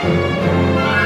Música